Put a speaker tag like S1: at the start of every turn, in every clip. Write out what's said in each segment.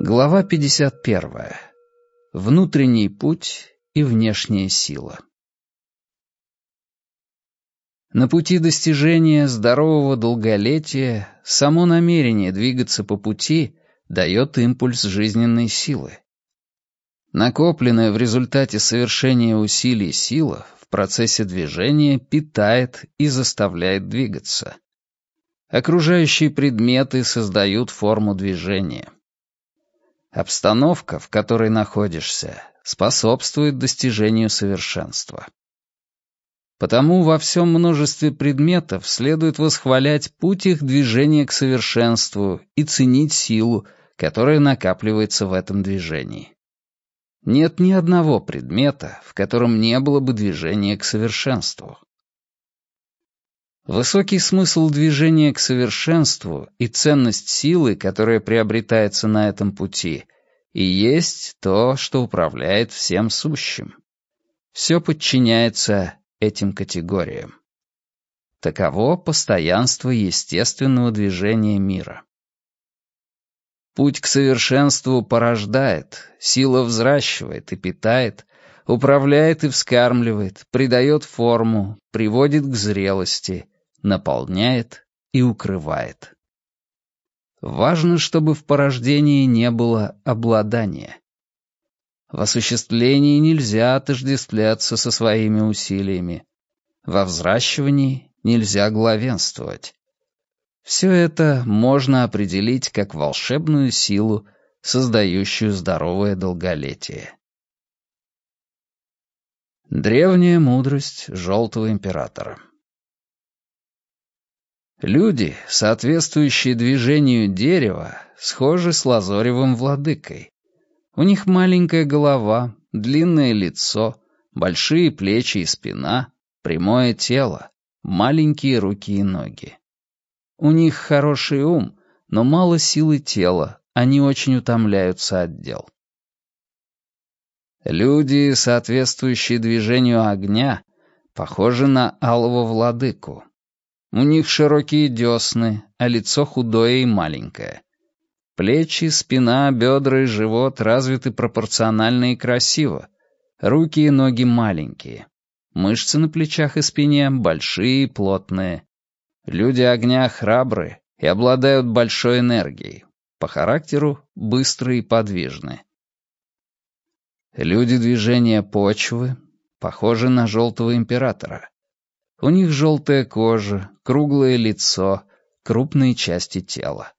S1: Глава 51. Внутренний путь и внешняя сила. На пути достижения здорового долголетия само намерение двигаться по пути дает импульс жизненной силы. Накопленная в результате совершения усилий сила в процессе движения питает и заставляет двигаться. Окружающие предметы создают форму движения. Обстановка, в которой находишься, способствует достижению совершенства. Потому во всем множестве предметов следует восхвалять путь их движения к совершенству и ценить силу, которая накапливается в этом движении. Нет ни одного предмета, в котором не было бы движения к совершенству. Высокий смысл движения к совершенству и ценность силы, которая приобретается на этом пути, и есть то, что управляет всем сущим. Все подчиняется этим категориям. Таково постоянство естественного движения мира. Путь к совершенству порождает, сила взращивает и питает, управляет и вскармливает, придает форму, приводит к зрелости, наполняет и укрывает. Важно, чтобы в порождении не было обладания. В осуществлении нельзя отождествляться со своими усилиями. Во взращивании нельзя главенствовать. Все это можно определить как волшебную силу, создающую здоровое долголетие. Древняя мудрость Желтого Императора Люди, соответствующие движению дерева, схожи с лазоревым владыкой. У них маленькая голова, длинное лицо, большие плечи и спина, прямое тело, маленькие руки и ноги. У них хороший ум, но мало силы тела, они очень утомляются от дел. Люди, соответствующие движению огня, похожи на алого владыку. У них широкие десны, а лицо худое и маленькое. Плечи, спина, бедра и живот развиты пропорционально и красиво. Руки и ноги маленькие. Мышцы на плечах и спине большие и плотные. Люди огня храбры и обладают большой энергией. По характеру быстрые и подвижны. Люди движения почвы похожи на желтого императора. У них желтая кожа, круглое лицо, крупные части тела.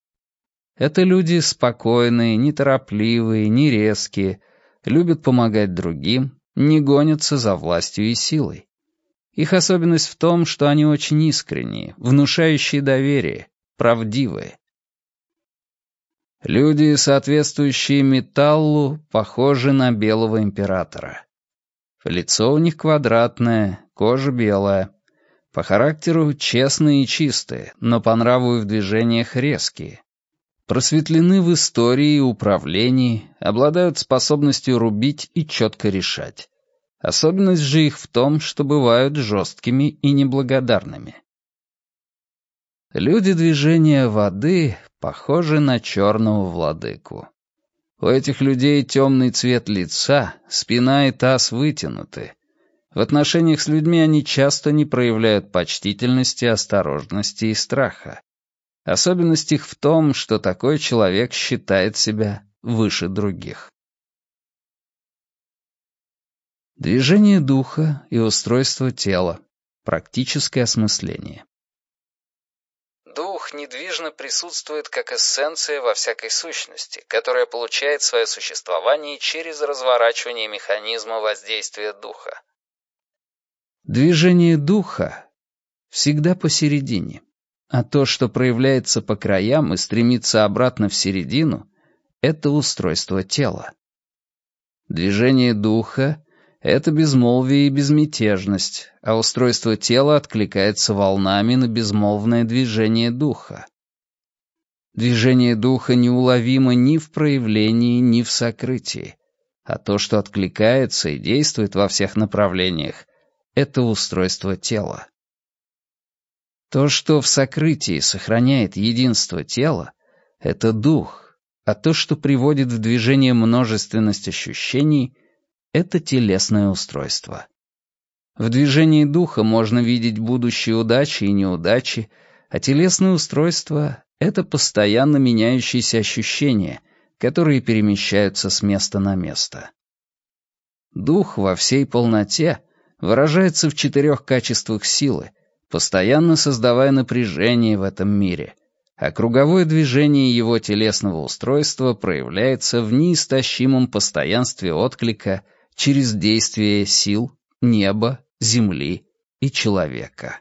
S1: Это люди спокойные, неторопливые, не резкие, любят помогать другим, не гонятся за властью и силой. Их особенность в том, что они очень искренние, внушающие доверие, правдивые. Люди, соответствующие металлу, похожи на белого императора. Лицо у них квадратное, кожа белая. По характеру честные и чистые, но по нраву и в движениях резкие. Просветлены в истории и управлении, обладают способностью рубить и четко решать. Особенность же их в том, что бывают жесткими и неблагодарными. Люди движения воды похожи на черного владыку. У этих людей темный цвет лица, спина и таз вытянуты, в отношениях с людьми они часто не проявляют почтительности, осторожности и страха. Особенность их в том, что такой человек считает себя выше других. Движение духа и устройство тела. Практическое осмысление.
S2: Дух недвижно присутствует как эссенция во всякой сущности, которая получает свое существование через разворачивание механизма воздействия духа.
S1: Движение духа всегда посередине, а то, что проявляется по краям и стремится обратно в середину, это устройство тела. Движение духа — это безмолвие и безмятежность, а устройство тела откликается волнами на безмолвное движение духа. Движение духа неуловимо ни в проявлении, ни в сокрытии, а то, что откликается и действует во всех направлениях, это устройство тела. То, что в сокрытии сохраняет единство тела, это дух, а то, что приводит в движение множественность ощущений, — это телесное устройство. В движении духа можно видеть будущие удачи и неудачи, а телесное устройство — это постоянно меняющиеся ощущения, которые перемещаются с места на место. Дух во всей полноте выражается в четырех качествах силы, постоянно создавая напряжение в этом мире, а круговое движение его телесного устройства проявляется в неистощимом постоянстве отклика через действие сил, неба, земли и человека.